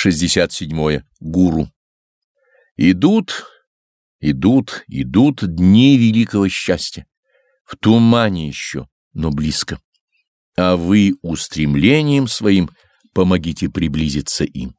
67. Гуру. Идут, идут, идут дни великого счастья. В тумане еще, но близко. А вы устремлением своим помогите приблизиться им.